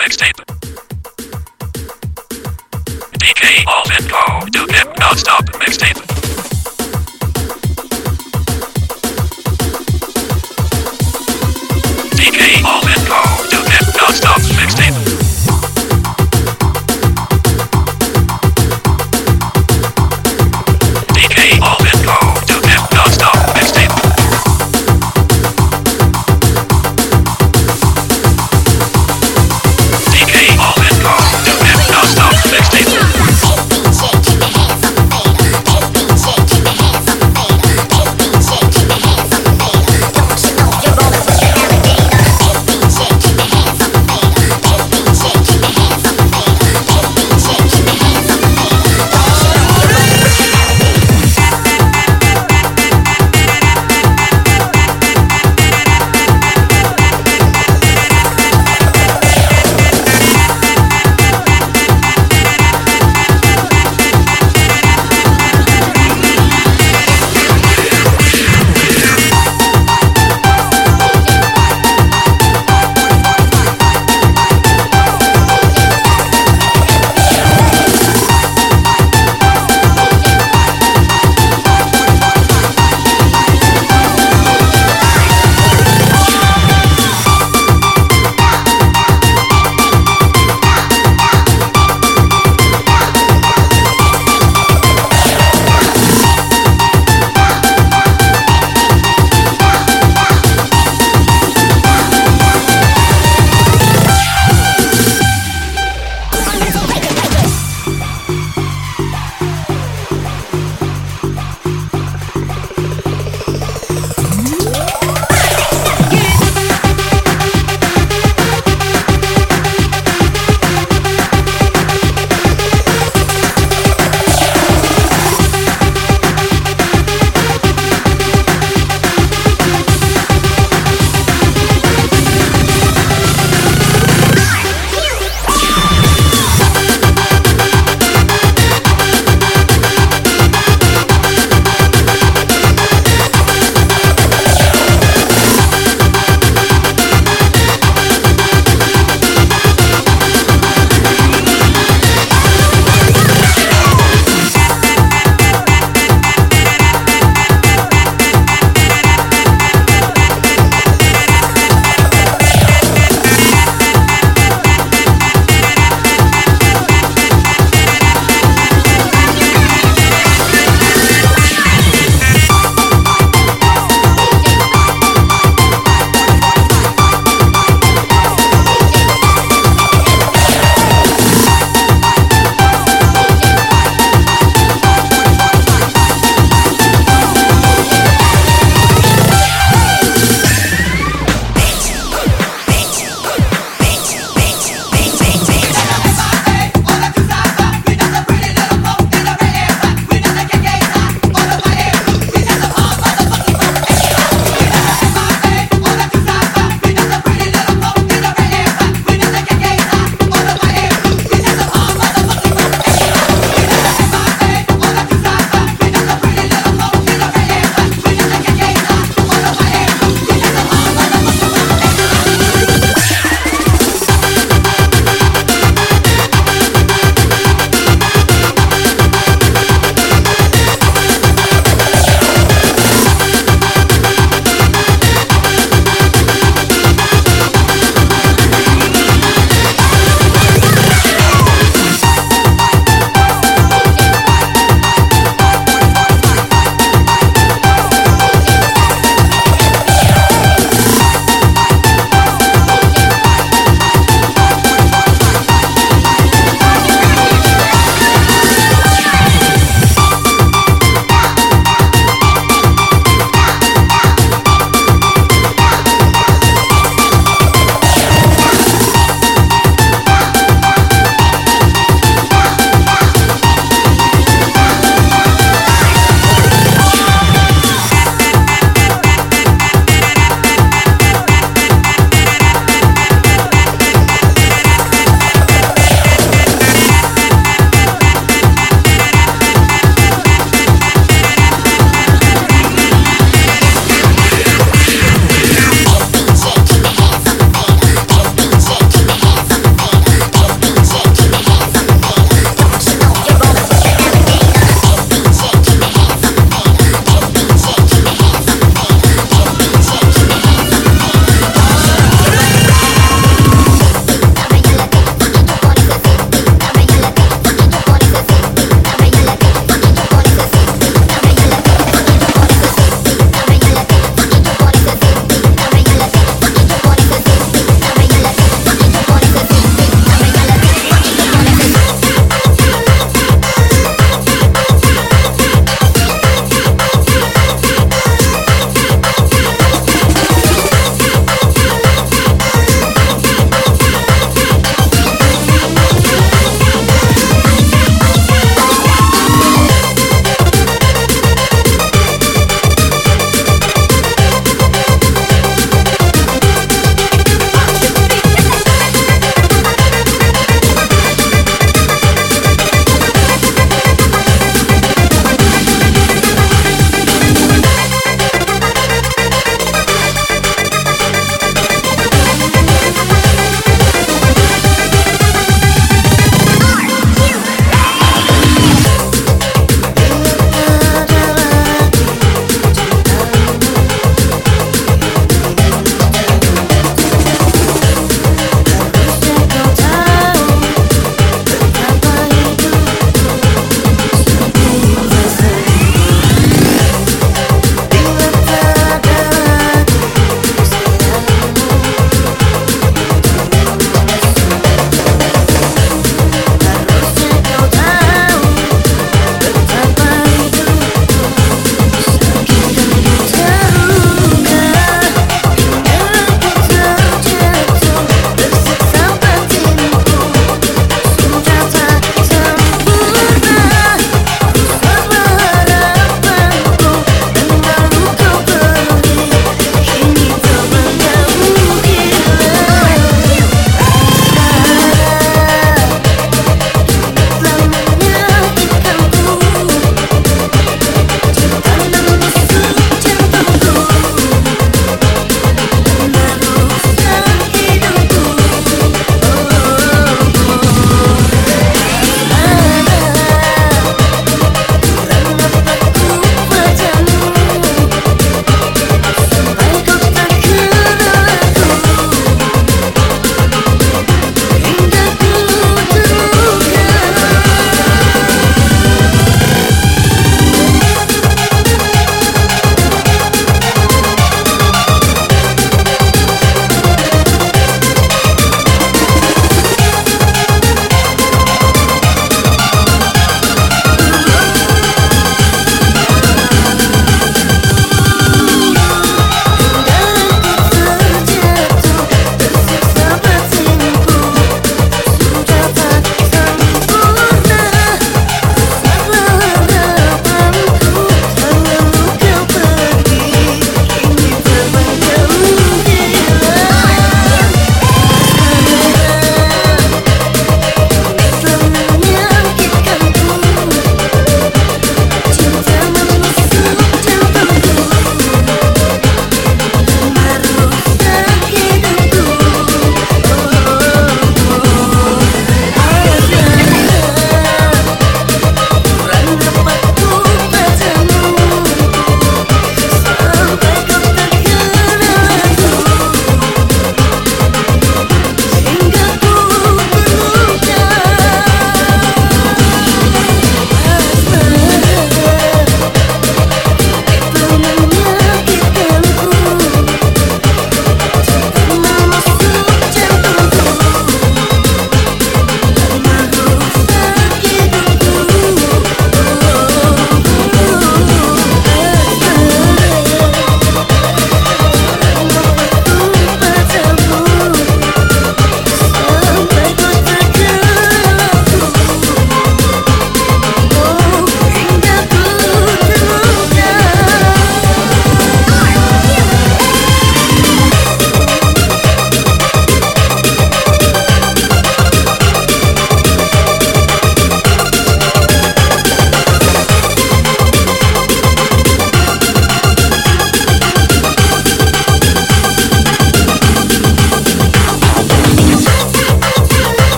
Next tape.